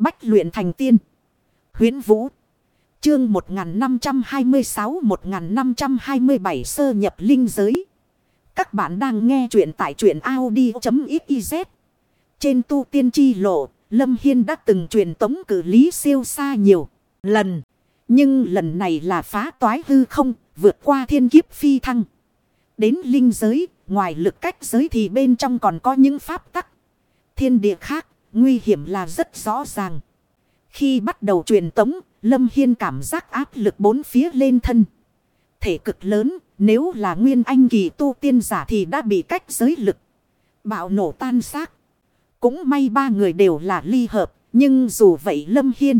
Bách luyện thành tiên. Huyến Vũ. Chương 1526-1527 sơ nhập linh giới. Các bạn đang nghe truyện tại truyện Audi.xyz. Trên tu tiên chi lộ, Lâm Hiên đã từng truyền tống cử lý siêu xa nhiều lần. Nhưng lần này là phá toái hư không, vượt qua thiên kiếp phi thăng. Đến linh giới, ngoài lực cách giới thì bên trong còn có những pháp tắc. Thiên địa khác, nguy hiểm là rất rõ ràng. Khi bắt đầu truyền tống, Lâm Hiên cảm giác áp lực bốn phía lên thân. Thể cực lớn, nếu là nguyên anh kỳ tu tiên giả thì đã bị cách giới lực. Bạo nổ tan xác. Cũng may ba người đều là ly hợp, nhưng dù vậy Lâm Hiên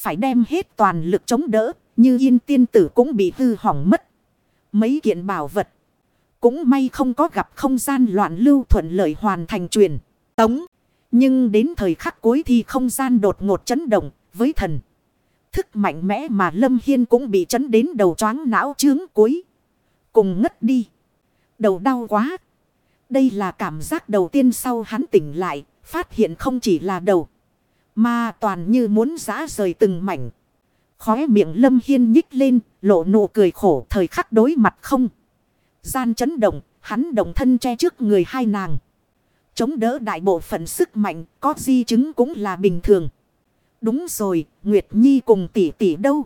phải đem hết toàn lực chống đỡ, như yên tiên tử cũng bị hư hỏng mất. Mấy kiện bảo vật. Cũng may không có gặp không gian loạn lưu thuận lợi hoàn thành truyền. Tống. Nhưng đến thời khắc cuối thì không gian đột ngột chấn động, với thần. Thức mạnh mẽ mà Lâm Hiên cũng bị chấn đến đầu choáng não chướng cuối. Cùng ngất đi. Đầu đau quá. Đây là cảm giác đầu tiên sau hắn tỉnh lại. Phát hiện không chỉ là đầu. Mà toàn như muốn giã rời từng mảnh. Khóe miệng Lâm Hiên nhích lên. Lộ nụ cười khổ, thời khắc đối mặt không. Gian chấn động. Hắn động thân che trước người hai nàng. Chống đỡ đại bộ phận sức mạnh. Có di chứng cũng là bình thường. Đúng rồi, Nguyệt Nhi cùng tỷ tỷ đâu?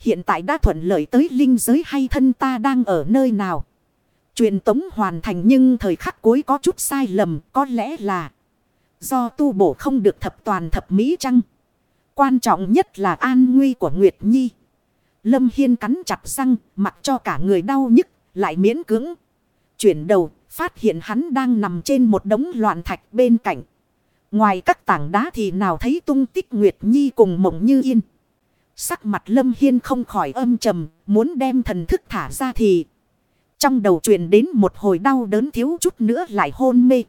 Hiện tại đã thuận lợi tới linh giới hay thân ta đang ở nơi nào? Truyền tống hoàn thành nhưng thời khắc cuối có chút sai lầm, có lẽ là do tu bổ không được thập toàn thập mỹ chăng? Quan trọng nhất là an nguy của Nguyệt Nhi. Lâm Hiên cắn chặt răng, mặc cho cả người đau nhức, lại miễn cưỡng. Chuyển đầu, phát hiện hắn đang nằm trên một đống loạn thạch bên cạnh. Ngoài các tảng đá thì nào thấy tung tích Nguyệt Nhi cùng mộng như yên. Sắc mặt Lâm Hiên không khỏi âm trầm, muốn đem thần thức thả ra thì... Trong đầu truyền đến một hồi đau đớn thiếu chút nữa lại hôn mê.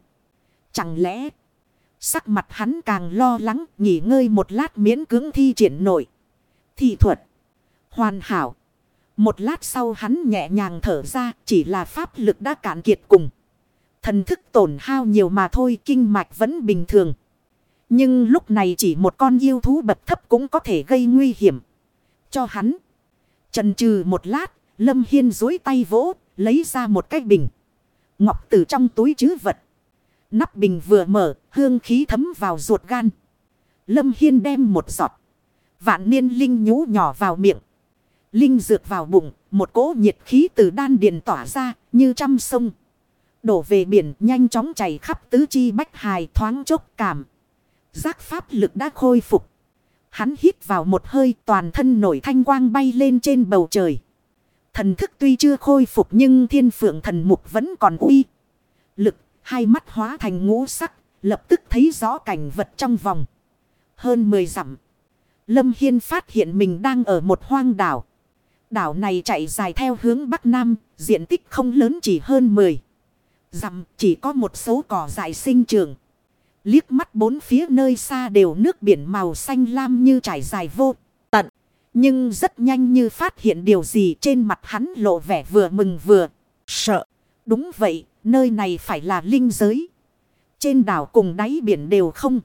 Chẳng lẽ... Sắc mặt hắn càng lo lắng, nghỉ ngơi một lát miễn cưỡng thi triển nổi. Thi thuật. Hoàn hảo. Một lát sau hắn nhẹ nhàng thở ra, chỉ là pháp lực đã cạn kiệt cùng. Thần thức tổn hao nhiều mà thôi, kinh mạch vẫn bình thường. Nhưng lúc này chỉ một con yêu thú bậc thấp cũng có thể gây nguy hiểm. Cho hắn. Trần trừ một lát. Lâm Hiên dối tay vỗ. Lấy ra một cái bình. Ngọc từ trong túi chứ vật. Nắp bình vừa mở. Hương khí thấm vào ruột gan. Lâm Hiên đem một giọt. Vạn niên linh nhú nhỏ vào miệng. Linh dược vào bụng. Một cỗ nhiệt khí từ đan điền tỏa ra. Như trăm sông đổ về biển nhanh chóng chảy khắp tứ chi bách hài thoáng chốc cảm. Giác pháp lực đã khôi phục. Hắn hít vào một hơi toàn thân nổi thanh quang bay lên trên bầu trời. Thần thức tuy chưa khôi phục nhưng thiên phượng thần mục vẫn còn uy. Lực, hai mắt hóa thành ngũ sắc, lập tức thấy rõ cảnh vật trong vòng. Hơn 10 dặm. Lâm Hiên phát hiện mình đang ở một hoang đảo. Đảo này chạy dài theo hướng Bắc Nam, diện tích không lớn chỉ hơn 10 dặm chỉ có một số cỏ dại sinh trường. Liếc mắt bốn phía nơi xa đều nước biển màu xanh lam như trải dài vô tận. Nhưng rất nhanh như phát hiện điều gì trên mặt hắn lộ vẻ vừa mừng vừa sợ. Đúng vậy, nơi này phải là linh giới. Trên đảo cùng đáy biển đều không.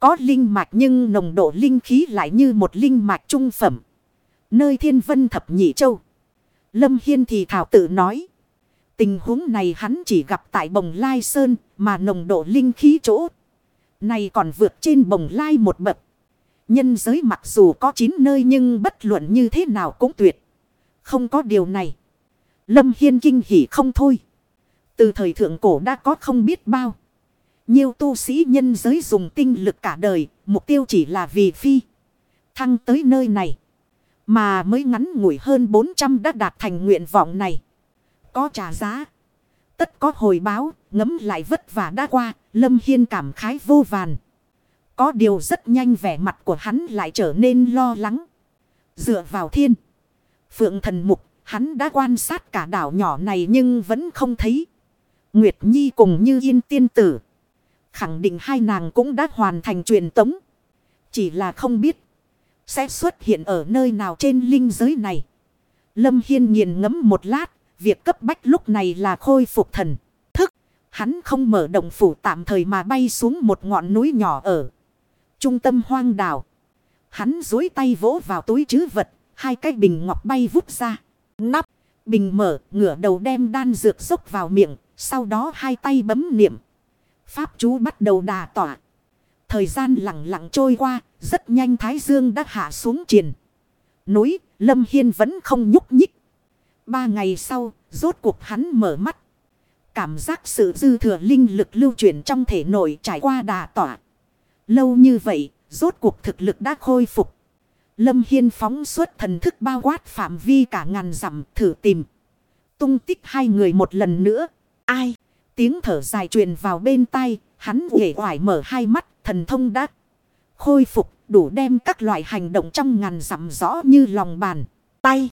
Có linh mạch nhưng nồng độ linh khí lại như một linh mạch trung phẩm. Nơi thiên vân thập nhị châu. Lâm Hiên thì thảo tự nói. Tình huống này hắn chỉ gặp tại bồng lai sơn mà nồng độ linh khí chỗ. Này còn vượt trên bồng lai một bậc. Nhân giới mặc dù có 9 nơi nhưng bất luận như thế nào cũng tuyệt. Không có điều này. Lâm Hiên kinh hỉ không thôi. Từ thời thượng cổ đã có không biết bao. Nhiều tu sĩ nhân giới dùng tinh lực cả đời. Mục tiêu chỉ là vì phi. Thăng tới nơi này. Mà mới ngắn ngủi hơn 400 đã đạt thành nguyện vọng này có trả giá. Tất có hồi báo, ngấm lại vất vả đã qua, Lâm Hiên cảm khái vô vàn. Có điều rất nhanh vẻ mặt của hắn lại trở nên lo lắng. Dựa vào thiên. Phượng thần mục, hắn đã quan sát cả đảo nhỏ này nhưng vẫn không thấy. Nguyệt Nhi cùng như yên tiên tử. Khẳng định hai nàng cũng đã hoàn thành truyền tống. Chỉ là không biết. Sẽ xuất hiện ở nơi nào trên linh giới này. Lâm Hiên nghiền ngẫm một lát. Việc cấp bách lúc này là khôi phục thần. Thức. Hắn không mở động phủ tạm thời mà bay xuống một ngọn núi nhỏ ở. Trung tâm hoang đảo. Hắn dối tay vỗ vào túi chứ vật. Hai cái bình ngọc bay vút ra. Nắp. Bình mở, ngửa đầu đem đan dược dốc vào miệng. Sau đó hai tay bấm niệm. Pháp chú bắt đầu đà tỏa. Thời gian lặng lặng trôi qua. Rất nhanh Thái Dương đã hạ xuống triền. Núi. Lâm Hiên vẫn không nhúc nhích. Ba ngày sau. Rốt cuộc hắn mở mắt. Cảm giác sự dư thừa linh lực lưu chuyển trong thể nội trải qua đà tỏa. Lâu như vậy, rốt cuộc thực lực đã khôi phục. Lâm Hiên phóng suốt thần thức bao quát phạm vi cả ngàn dặm thử tìm. Tung tích hai người một lần nữa. Ai? Tiếng thở dài truyền vào bên tai, hắn uể oải mở hai mắt, thần thông đã khôi phục, đủ đem các loại hành động trong ngàn dặm rõ như lòng bàn tay.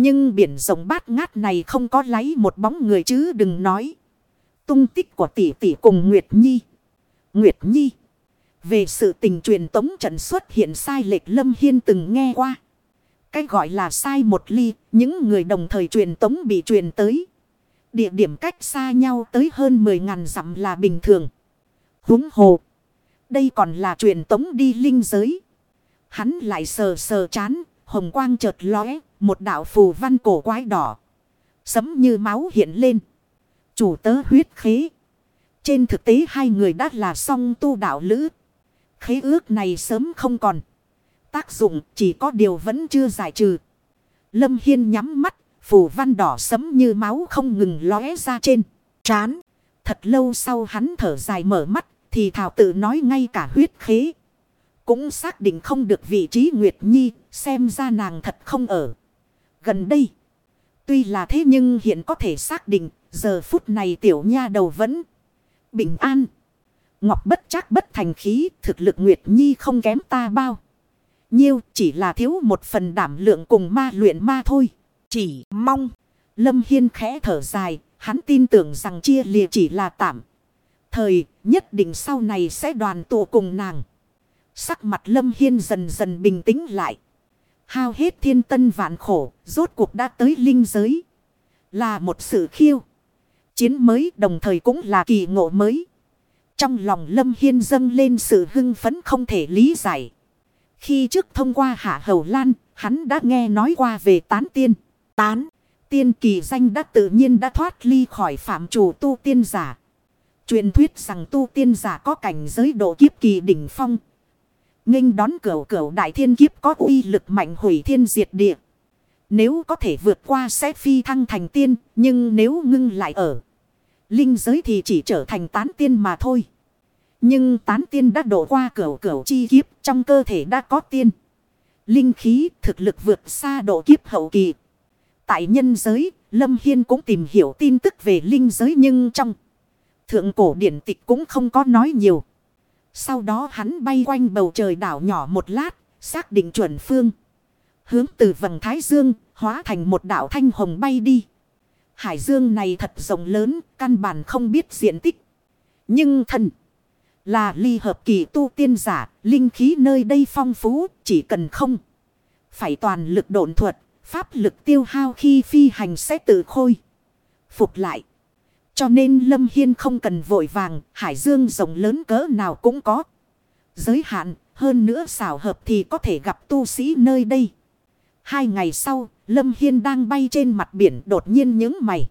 Nhưng biển rộng bát ngát này không có lấy một bóng người chứ đừng nói. Tung tích của tỷ tỷ cùng Nguyệt Nhi. Nguyệt Nhi. Về sự tình truyền tống trận xuất hiện sai lệch Lâm Hiên từng nghe qua. Cái gọi là sai một ly, những người đồng thời truyền tống bị truyền tới. Địa điểm cách xa nhau tới hơn 10.000 dặm là bình thường. Húng hồ. Đây còn là truyền tống đi linh giới. Hắn lại sờ sờ chán, hồng quang chợt lóe, một đạo phù văn cổ quái đỏ. Sấm như máu hiện lên. Chủ tớ huyết khí Trên thực tế hai người đã là song tu đạo lữ. Khế ước này sớm không còn. Tác dụng chỉ có điều vẫn chưa giải trừ. Lâm Hiên nhắm mắt. Phù văn đỏ sấm như máu không ngừng lóe ra trên. Trán. Thật lâu sau hắn thở dài mở mắt. Thì thảo tự nói ngay cả huyết khế. Cũng xác định không được vị trí Nguyệt Nhi. Xem ra nàng thật không ở. Gần đây. Tuy là thế nhưng hiện có thể xác định. Giờ phút này tiểu nha đầu vẫn bình an. Ngọc bất chắc bất thành khí, thực lực Nguyệt Nhi không kém ta bao. Nhiêu chỉ là thiếu một phần đảm lượng cùng ma luyện ma thôi. Chỉ mong. Lâm Hiên khẽ thở dài, hắn tin tưởng rằng chia lìa chỉ là tạm. Thời nhất định sau này sẽ đoàn tụ cùng nàng. Sắc mặt Lâm Hiên dần dần bình tĩnh lại. Hao hết thiên tân vạn khổ, rốt cuộc đã tới linh giới. Là một sự khiêu. Chiến mới đồng thời cũng là kỳ ngộ mới. Trong lòng Lâm Hiên dâng lên sự hưng phấn không thể lý giải. Khi trước thông qua Hạ Hầu Lan, hắn đã nghe nói qua về tán tiên. Tán, tiên kỳ danh đã tự nhiên đã thoát ly khỏi phạm chủ tu tiên giả. Truyền thuyết rằng tu tiên giả có cảnh giới độ kiếp kỳ đỉnh phong nghênh đón cửu cửu đại thiên kiếp có uy lực mạnh hủy thiên diệt địa. Nếu có thể vượt qua sẽ phi thăng thành tiên, nhưng nếu ngưng lại ở Linh giới thì chỉ trở thành tán tiên mà thôi. Nhưng tán tiên đã đổ qua cửu cửu chi kiếp trong cơ thể đã có tiên. Linh khí thực lực vượt xa độ kiếp hậu kỳ. Tại nhân giới, Lâm Hiên cũng tìm hiểu tin tức về linh giới nhưng trong thượng cổ điển tịch cũng không có nói nhiều. Sau đó hắn bay quanh bầu trời đảo nhỏ một lát, xác định chuẩn phương. Hướng từ vầng Thái Dương, hóa thành một đảo thanh hồng bay đi. Hải dương này thật rộng lớn, căn bản không biết diện tích. Nhưng thần là ly hợp kỳ tu tiên giả, linh khí nơi đây phong phú, chỉ cần không. Phải toàn lực độn thuật, pháp lực tiêu hao khi phi hành sẽ tự khôi. Phục lại. Cho nên Lâm Hiên không cần vội vàng, hải dương rộng lớn cỡ nào cũng có. Giới hạn, hơn nữa xảo hợp thì có thể gặp tu sĩ nơi đây. Hai ngày sau, Lâm Hiên đang bay trên mặt biển đột nhiên những mày.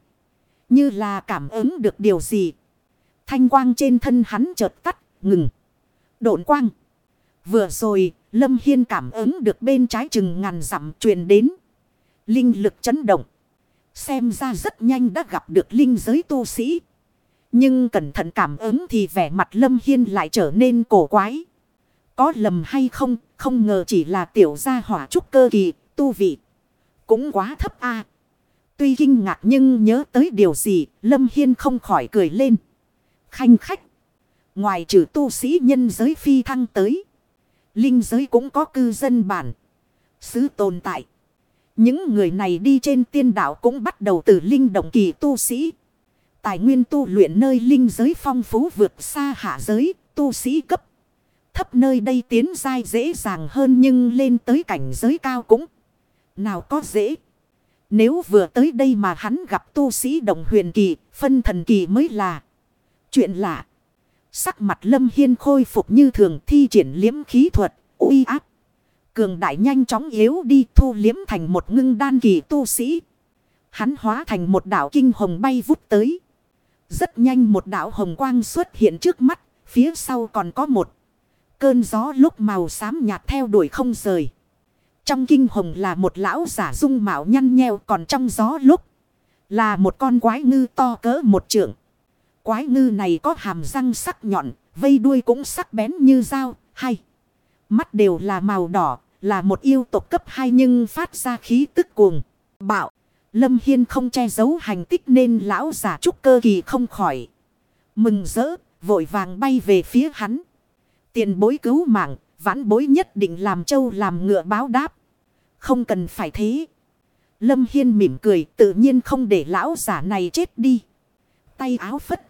Như là cảm ứng được điều gì. Thanh quang trên thân hắn chợt tắt, ngừng. Độn quang. Vừa rồi, Lâm Hiên cảm ứng được bên trái chừng ngàn dặm truyền đến. Linh lực chấn động. Xem ra rất nhanh đã gặp được linh giới tu sĩ. Nhưng cẩn thận cảm ứng thì vẻ mặt Lâm Hiên lại trở nên cổ quái. Có lầm hay không, không ngờ chỉ là tiểu gia hỏa trúc cơ kỳ, tu vị. Cũng quá thấp a Tuy kinh ngạc nhưng nhớ tới điều gì, Lâm Hiên không khỏi cười lên. Khanh khách. Ngoài trừ tu sĩ nhân giới phi thăng tới. Linh giới cũng có cư dân bản. Sứ tồn tại. Những người này đi trên tiên đảo cũng bắt đầu từ linh động kỳ tu sĩ. Tài nguyên tu luyện nơi linh giới phong phú vượt xa hạ giới, tu sĩ cấp. Thấp nơi đây tiến dai dễ dàng hơn nhưng lên tới cảnh giới cao cũng nào có dễ. Nếu vừa tới đây mà hắn gặp tu sĩ đồng huyền kỳ, phân thần kỳ mới là chuyện lạ. Sắc mặt Lâm Hiên khôi phục như thường thi triển liếm khí thuật, uy áp. Cường đại nhanh chóng yếu đi thu liếm thành một ngưng đan kỳ tu sĩ. Hắn hóa thành một đảo kinh hồng bay vút tới. Rất nhanh một đảo hồng quang xuất hiện trước mắt, phía sau còn có một cơn gió lúc màu xám nhạt theo đuổi không rời. Trong kinh hồng là một lão giả dung mạo nhăn nheo còn trong gió lúc là một con quái ngư to cỡ một trượng. Quái ngư này có hàm răng sắc nhọn, vây đuôi cũng sắc bén như dao, hay. Mắt đều là màu đỏ, là một yêu tộc cấp 2 nhưng phát ra khí tức cuồng. Bạo, Lâm Hiên không che giấu hành tích nên lão giả trúc cơ kỳ không khỏi. Mừng rỡ, vội vàng bay về phía hắn. Tiền bối cứu mạng, vãn bối nhất định làm châu làm ngựa báo đáp. Không cần phải thế. Lâm Hiên mỉm cười tự nhiên không để lão giả này chết đi. Tay áo phất.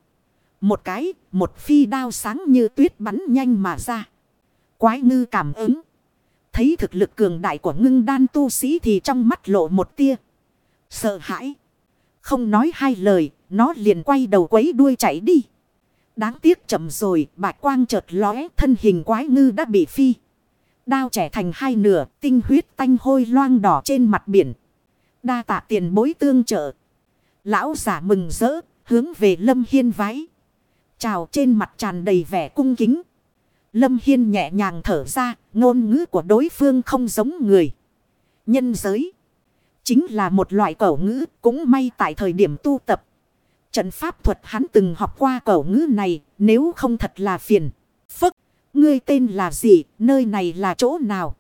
Một cái, một phi đao sáng như tuyết bắn nhanh mà ra. Quái ngư cảm ứng. Thấy thực lực cường đại của ngưng đan tu sĩ thì trong mắt lộ một tia. Sợ hãi. Không nói hai lời, nó liền quay đầu quấy đuôi chạy đi. Đáng tiếc chậm rồi, bạch quang chợt lóe, thân hình quái ngư đã bị phi. Đao trẻ thành hai nửa, tinh huyết tanh hôi loang đỏ trên mặt biển. Đa tạ tiền bối tương trợ. Lão giả mừng rỡ, hướng về Lâm Hiên vái Chào trên mặt tràn đầy vẻ cung kính. Lâm Hiên nhẹ nhàng thở ra, ngôn ngữ của đối phương không giống người. Nhân giới. Chính là một loại cẩu ngữ, cũng may tại thời điểm tu tập. Trận pháp thuật hắn từng học qua cẩu ngữ này, nếu không thật là phiền. Phức, ngươi tên là gì, nơi này là chỗ nào?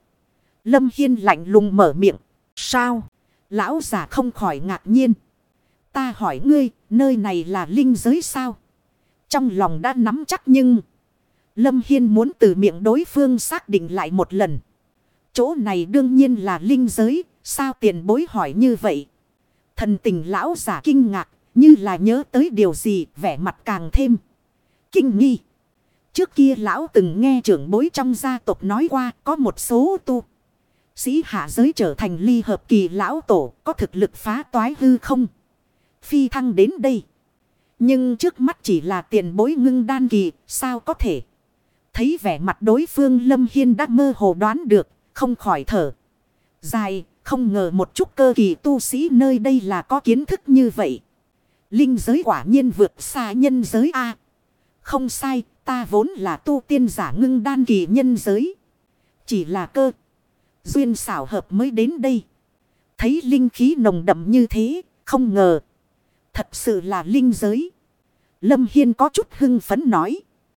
Lâm Hiên lạnh lùng mở miệng. Sao? Lão giả không khỏi ngạc nhiên. Ta hỏi ngươi, nơi này là linh giới sao? Trong lòng đã nắm chắc nhưng... Lâm Hiên muốn từ miệng đối phương xác định lại một lần. Chỗ này đương nhiên là linh giới, sao tiền bối hỏi như vậy? Thần tình lão giả kinh ngạc, như là nhớ tới điều gì, vẻ mặt càng thêm. Kinh nghi. Trước kia lão từng nghe trưởng bối trong gia tộc nói qua có một số tu. Sĩ hạ giới trở thành ly hợp kỳ lão tổ có thực lực phá toái hư không. Phi thăng đến đây. Nhưng trước mắt chỉ là tiền bối ngưng đan kỳ, sao có thể? Thấy vẻ mặt đối phương Lâm Hiên đã mơ hồ đoán được, không khỏi thở. Dài, không ngờ một chút cơ kỳ tu sĩ nơi đây là có kiến thức như vậy. Linh giới quả nhiên vượt xa nhân giới A. Không sai, ta vốn là tu tiên giả ngưng đan kỳ nhân giới. Chỉ là cơ. Duyên xảo hợp mới đến đây. Thấy linh khí nồng đậm như thế, không ngờ. Thật sự là linh giới. Lâm Hiên có chút hưng phấn nói.